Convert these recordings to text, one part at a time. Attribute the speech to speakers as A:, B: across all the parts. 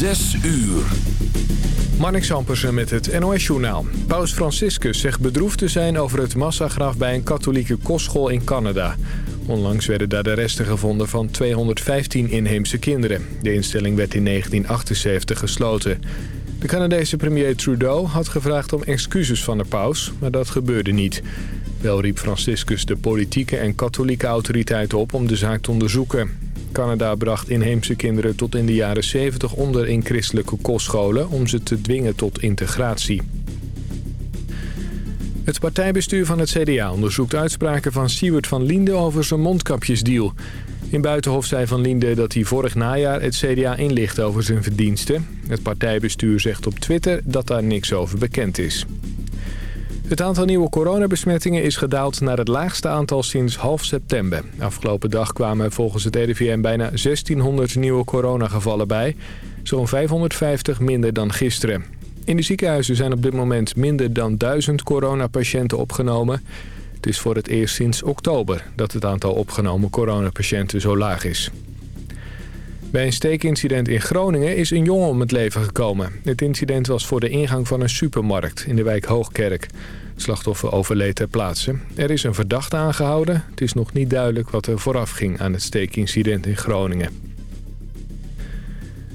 A: Zes uur.
B: Marnix met het NOS-journaal. Paus Franciscus zegt bedroefd te zijn over het massagraf bij een katholieke kostschool in Canada. Onlangs werden daar de resten gevonden van 215 inheemse kinderen. De instelling werd in 1978 gesloten. De Canadese premier Trudeau had gevraagd om excuses van de paus, maar dat gebeurde niet. Wel riep Franciscus de politieke en katholieke autoriteiten op om de zaak te onderzoeken. Canada bracht inheemse kinderen tot in de jaren 70 onder in christelijke kostscholen... om ze te dwingen tot integratie. Het partijbestuur van het CDA onderzoekt uitspraken van Siewert van Liende over zijn mondkapjesdeal. In Buitenhof zei Van Liende dat hij vorig najaar het CDA inlicht over zijn verdiensten. Het partijbestuur zegt op Twitter dat daar niks over bekend is. Het aantal nieuwe coronabesmettingen is gedaald naar het laagste aantal sinds half september. Afgelopen dag kwamen volgens het RIVM bijna 1600 nieuwe coronagevallen bij. Zo'n 550 minder dan gisteren. In de ziekenhuizen zijn op dit moment minder dan 1000 coronapatiënten opgenomen. Het is voor het eerst sinds oktober dat het aantal opgenomen coronapatiënten zo laag is. Bij een steekincident in Groningen is een jongen om het leven gekomen. Het incident was voor de ingang van een supermarkt in de wijk Hoogkerk. Het slachtoffer overleed ter plaatse. Er is een verdachte aangehouden. Het is nog niet duidelijk wat er vooraf ging aan het steekincident in Groningen.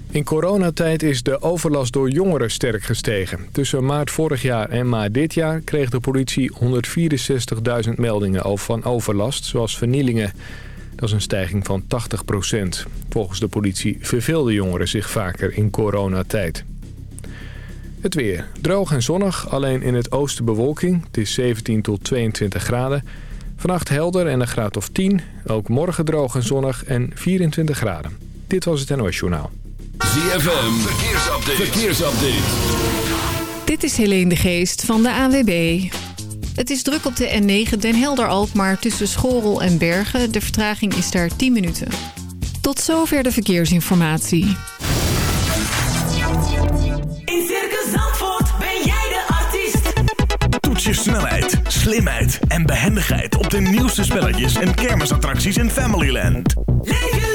B: In coronatijd is de overlast door jongeren sterk gestegen. Tussen maart vorig jaar en maart dit jaar kreeg de politie 164.000 meldingen van overlast, zoals vernielingen. Dat is een stijging van 80% Volgens de politie verveelden jongeren zich vaker in coronatijd. Het weer. Droog en zonnig, alleen in het oosten bewolking. Het is 17 tot 22 graden. Vannacht helder en een graad of 10. Ook morgen droog en zonnig en 24 graden. Dit was het NOS Journaal.
A: ZFM, verkeersupdate. verkeersupdate.
C: Dit is Helene de Geest van de AWB. Het is druk op de N9 Den Helder-Alkmaar tussen Schorel en Bergen. De vertraging is daar 10 minuten. Tot zover de verkeersinformatie.
D: In Circus Zandvoort ben jij de artiest.
E: Toets je snelheid, slimheid en behendigheid op de nieuwste spelletjes en kermisattracties in Familyland.
D: Leef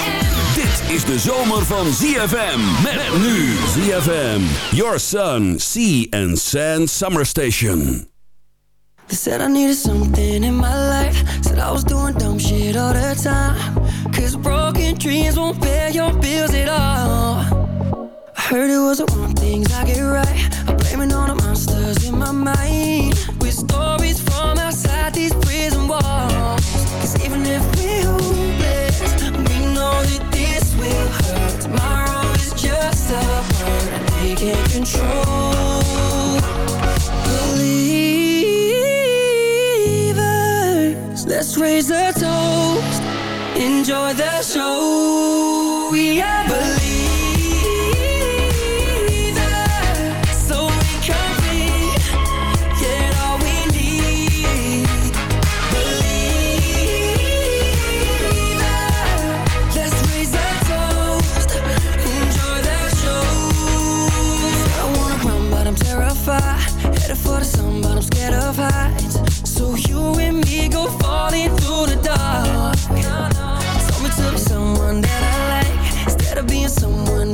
A: Is de zomer van ZFM. Met nu ZFM. Your Sun, Sea and Sand Summer Station.
F: They said I needed something in my life Said I was doing dumb shit all the time Cause broken dreams won't pay your bills at all I heard it was the wrong things I get right I'm blaming all the monsters in my mind With stories Believers Let's raise a toast. Enjoy the show. We are for the sun but I'm scared of heights? So you and me go falling through the dark. Told me to be someone that I like Instead of being someone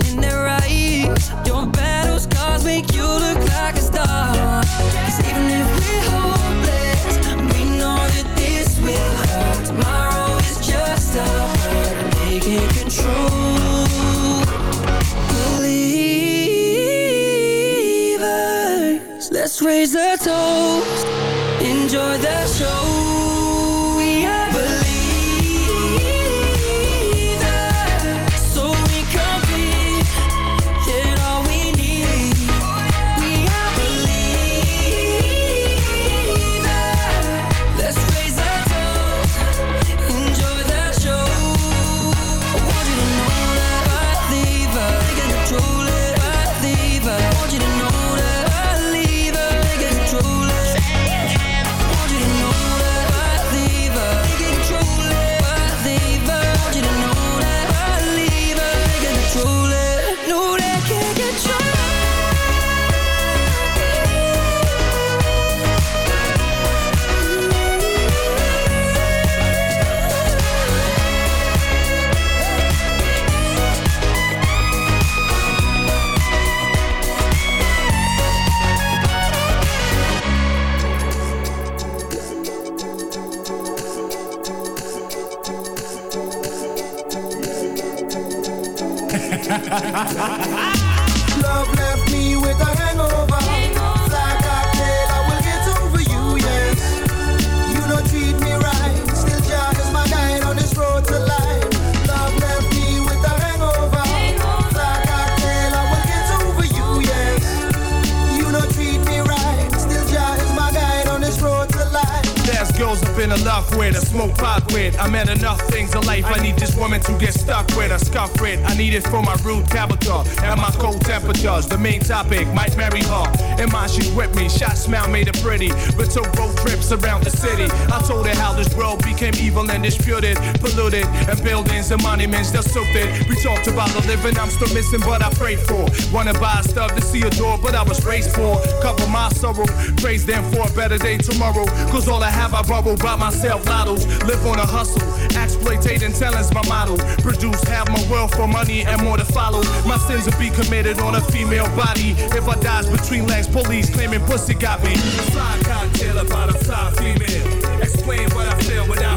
G: disputed, polluted, and buildings and monuments that soaked it. We talked about the living I'm still missing, but I prayed for. Wanna buy stuff to see a door, but I was raised for. Cover my sorrow, praise them for a better day tomorrow. Cause all I have I borrow by myself, lottos. Live on a hustle, exploitating talent's my model. Produce half my wealth for money and more to follow. My sins will be committed on a female body. If I dies between legs, police claiming pussy got me. Fly cocktail about a fly female. Explain what I feel without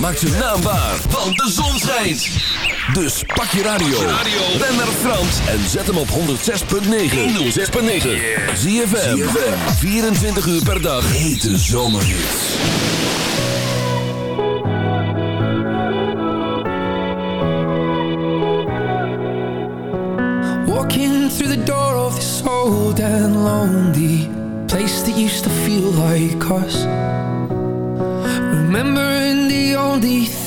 A: Maak zijn naam waar, want de zon schijnt. Dus pak je radio, ben naar Frans en zet hem op 106.9. 106.9. Zie je 24 uur per dag. Hete zomerhits.
H: Walking through the door of this old and lonely place that used to feel like us.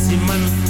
I: Simmons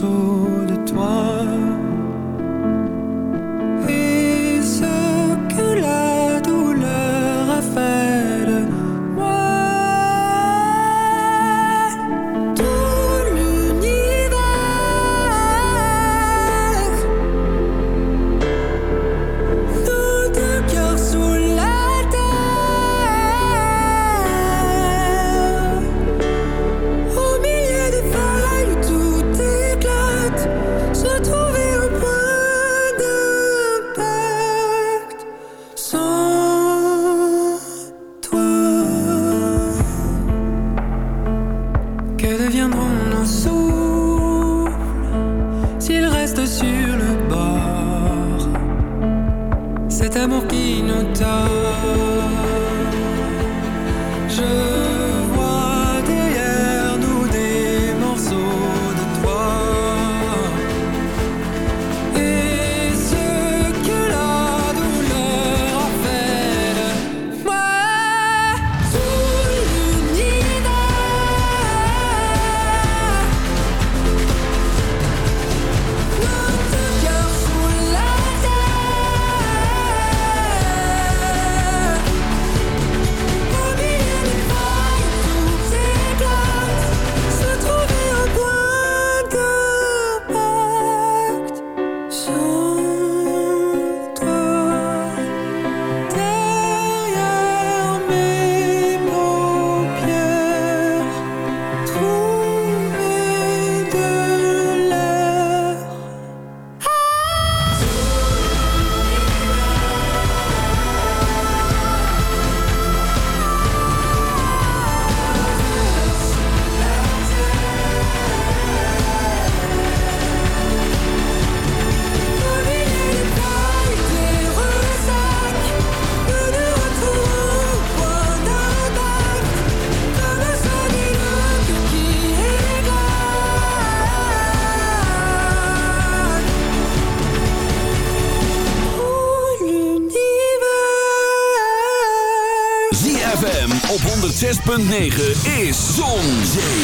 J: sou. 106.9 is Zon, Zee,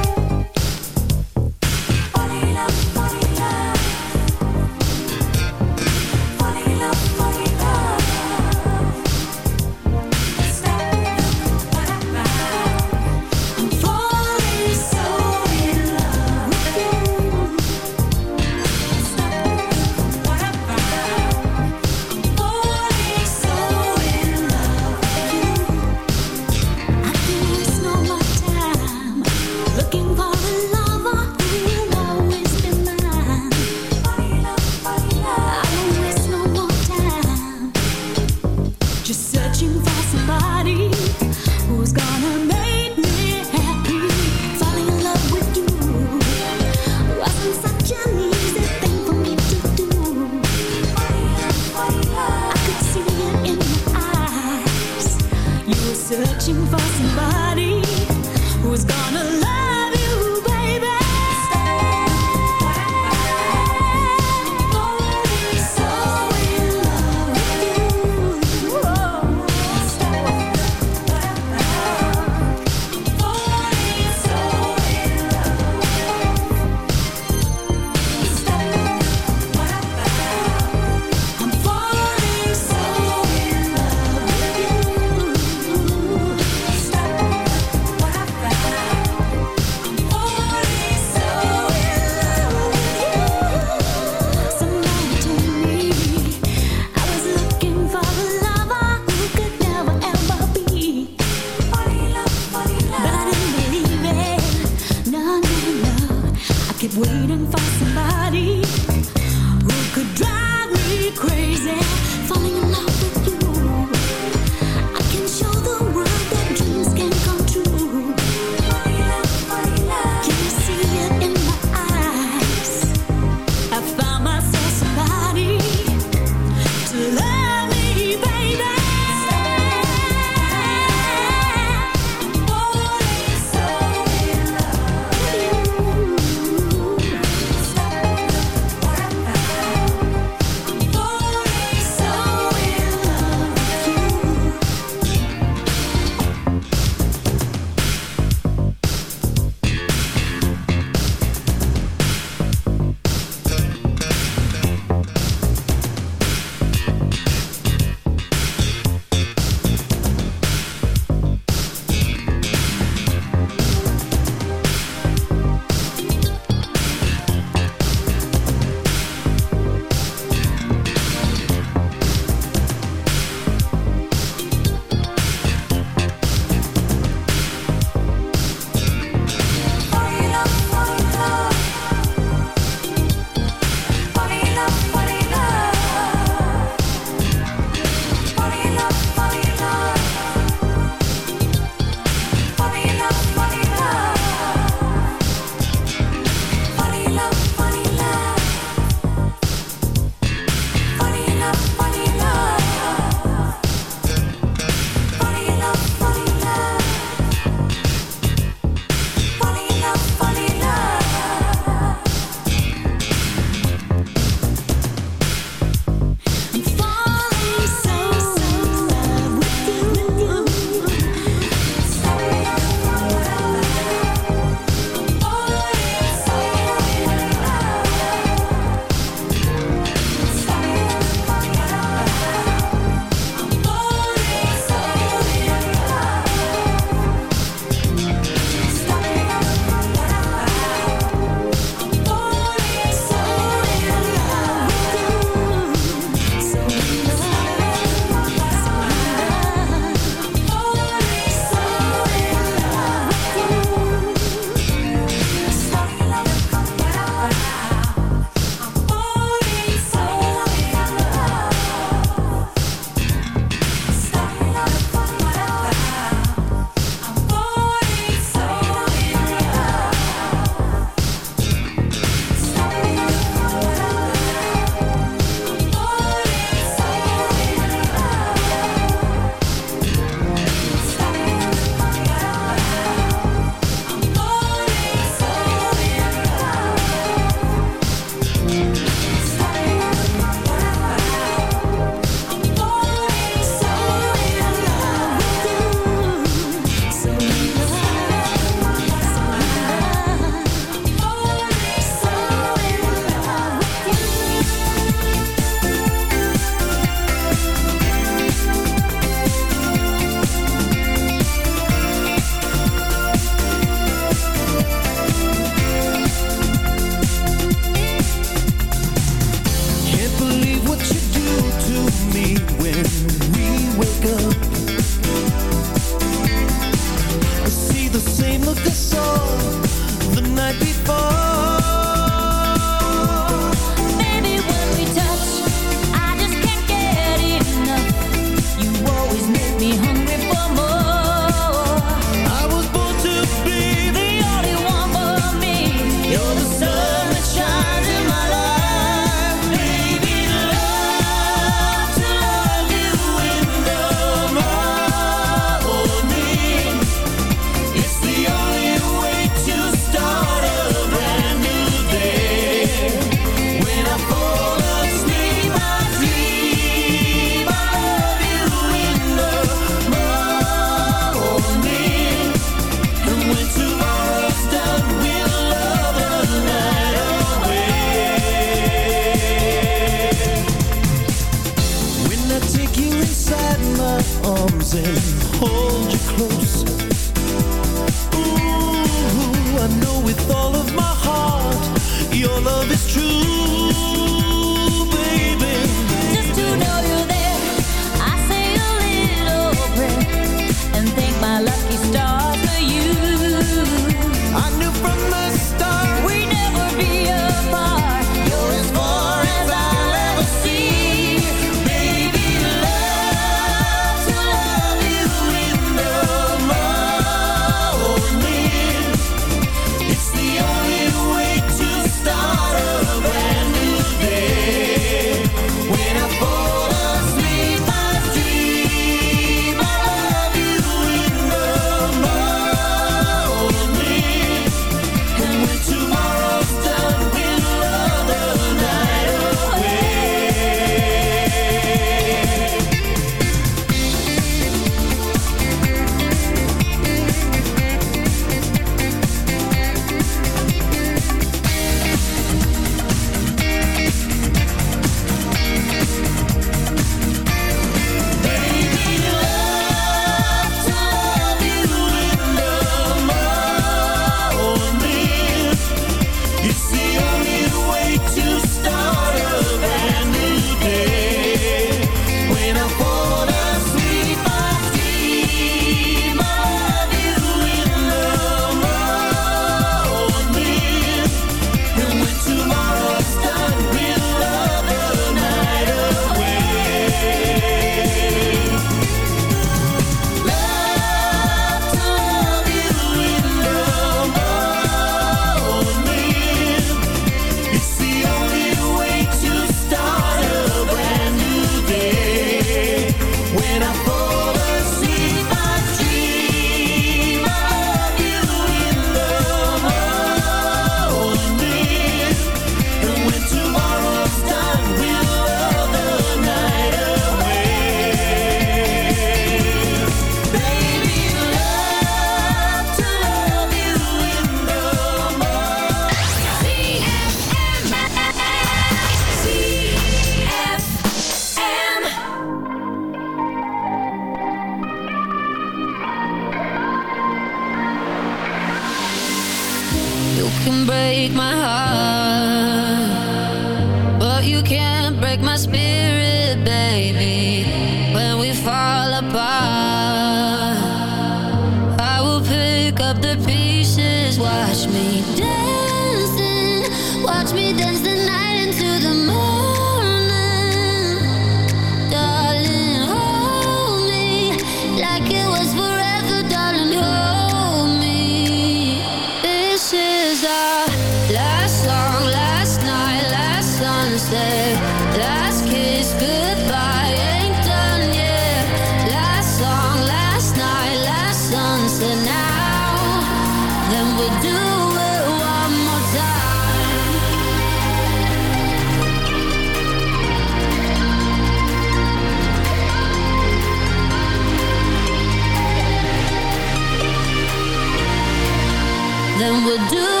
K: We'll do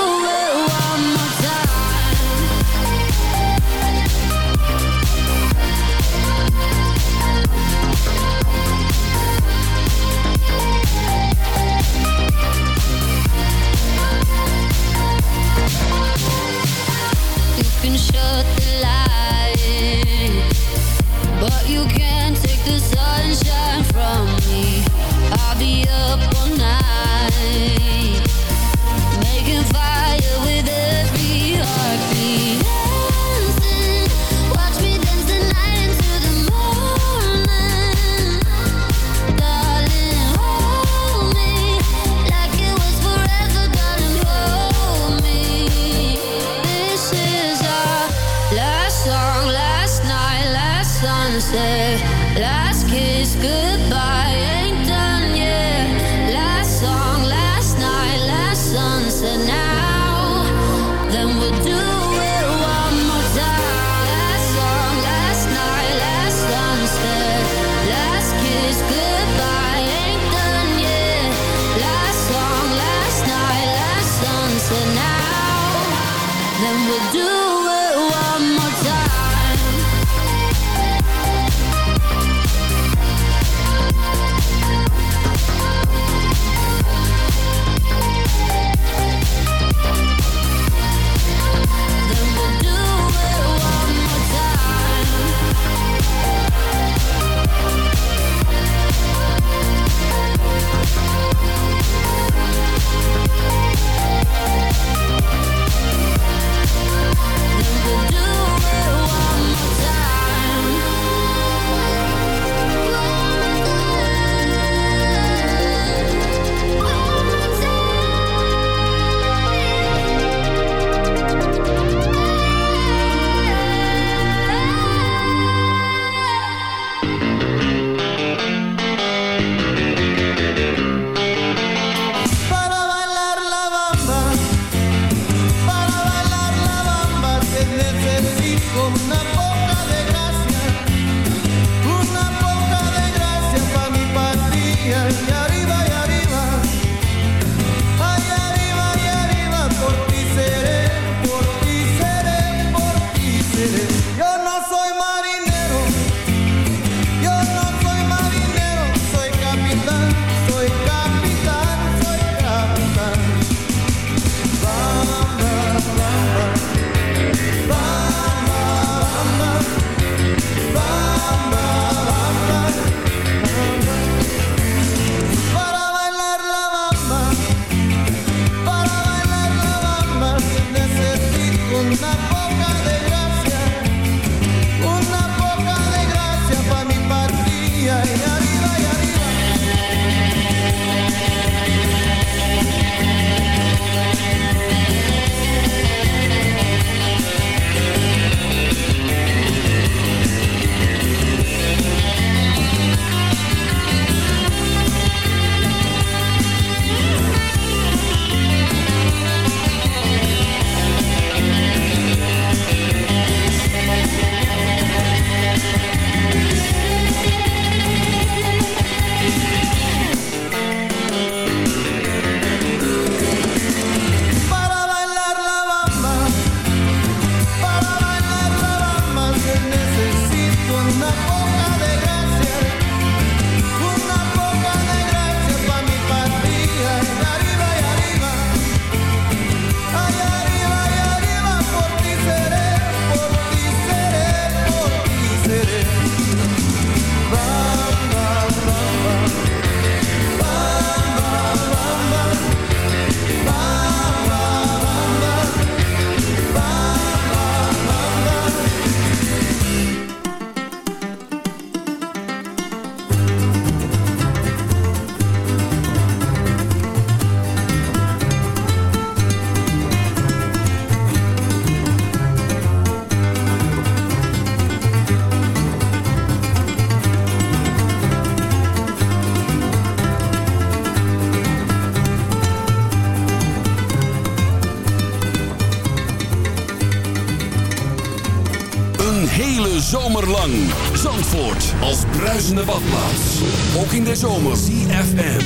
A: bruisende badplaats. Ook in de zomer. CFM.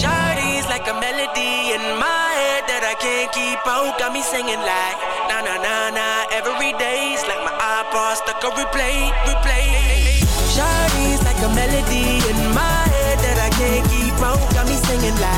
L: Shawty's like a melody in my head that I can't keep out. Got me singing like na na na na every day's like my iPod stuck on replay, replay. Shawty's like a melody in my head that I can't keep out. Got me singing like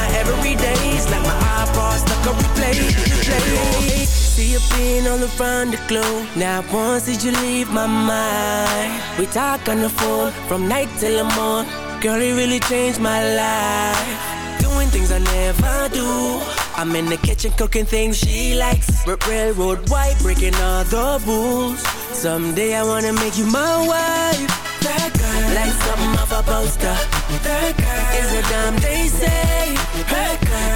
L: every day's like my iPod stuck on replay. See you being all around the globe. Now once did you leave my mind? We talk on the phone from night till the morning. Girl, it really changed my life. Doing things I never do. I'm in the kitchen cooking things she likes. R- railroad white, breaking all the rules. Someday I wanna make you my wife. That girl, like something off a poster. That girl is a damn they say.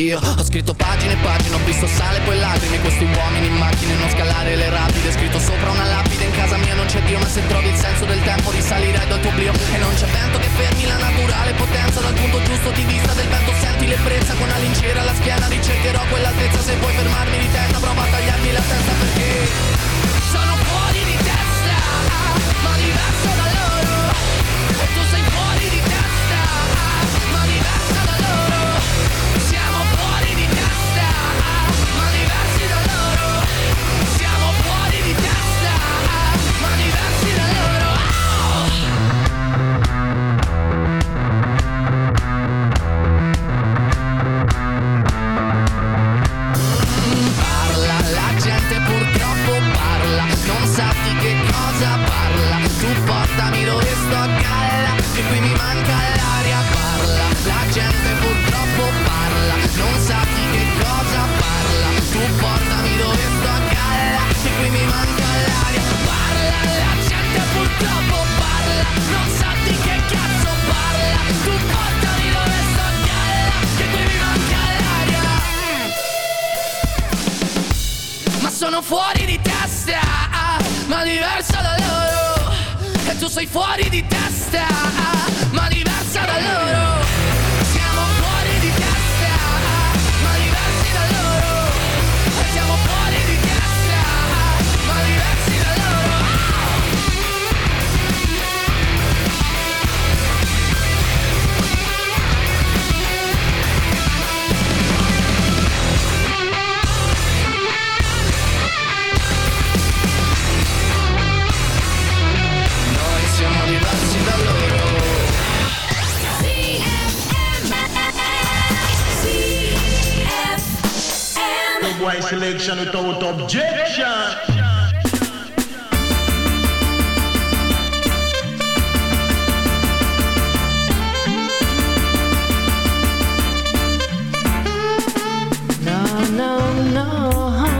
M: Io ho scritto pagine e pagine, ho visto sale poi lacrime. Questi uomini in macchine, non scalare le rapide. Scritto sopra una lapide, in casa mia non c'è Dio Ma se trovi il senso del tempo risalirai dal tuo oblio. E non c'è vento che fermi la naturale potenza. Dal punto giusto di vista del vento senti l'ebbrezza. Con la linciera alla schiena ricercherò quell'altezza. Se vuoi fermarmi di testa prova a tagliarmi la testa perché Sono fuori di testa, ma diverso da loro. E tu sei peggio sei fuori di testa.
G: boy selection without objection.
N: No, no, no.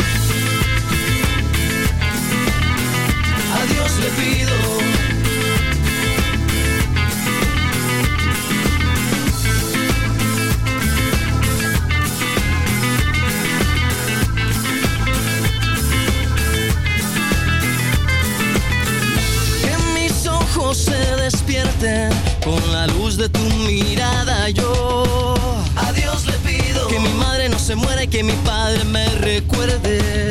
F: Dios le pido. Que mis ojos se despierten con la luz de tu mirada. Yo a Dios le pido que mi madre no se muera y que mi padre me recuerde.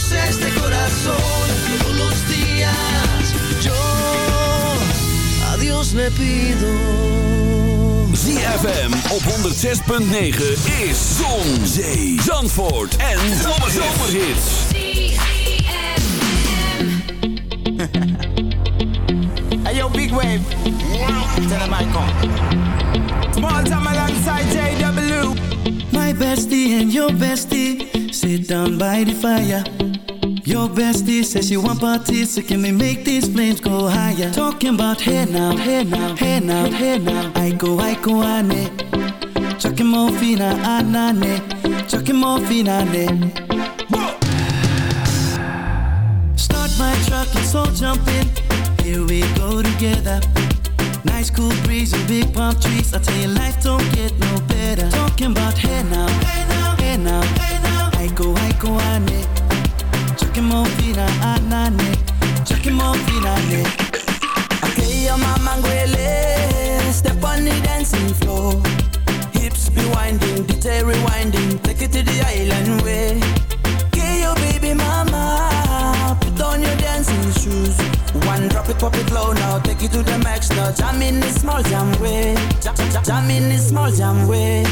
F: sea este corazón. Todos los días yo a Dios le pido.
A: ZFM op 106.9 is Zon, Zee, Zandvoort en Zomerhits.
O: Hey yo, big wave. Tell him I come. Small time alongside JW.
P: My bestie and your bestie sit down by the fire. Your bestie says she want parties, so can we make these flames go higher? Talking about hey now, hey now, hey now, hey now. I go, I go, ane. Chucking more fina, anane. Chucking more fina, ah, ne. Start my truck, let's all jump in. Here we go together. Nice cool breeze and big palm trees. I tell you, life don't get no better. Talking about hey now, hey now, hey now, hey now. I go, ane. Chucking more fina, anane. Chucking more fina, ne.
O: Okay, your mama ngwele. Step on the dancing floor. Hips be winding, detail rewinding. Take it to the island way. Okay, your baby mama. Put on your dancing shoes. One drop it, pop it low now. Take it to the max now. Jam in this small jam way. Jam, jam, jam in this small jam way.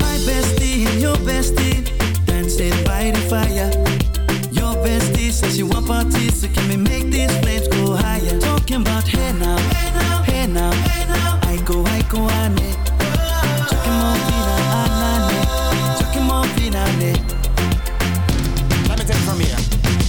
P: My bestie your bestie dancing by the fire. Your bestie says she want parties, so can we make these flames go higher? Talking about hey now, hey now, hey now, hey now. I go, I go, ane. Chucking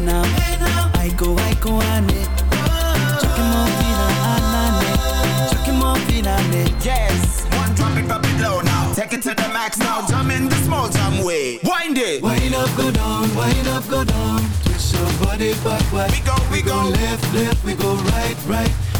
P: hey now, hey now. I go, I go, I need. Chucking more fina, anane. Chucking more fina,
Q: Yes, one drop it, drop it low now. Take it to the max now. Jump in the small jam way. Wind it.
P: Wind up, go down, wind up, go down. Twist your body backward. We
Q: go, we,
P: go. left, left, we go right, right.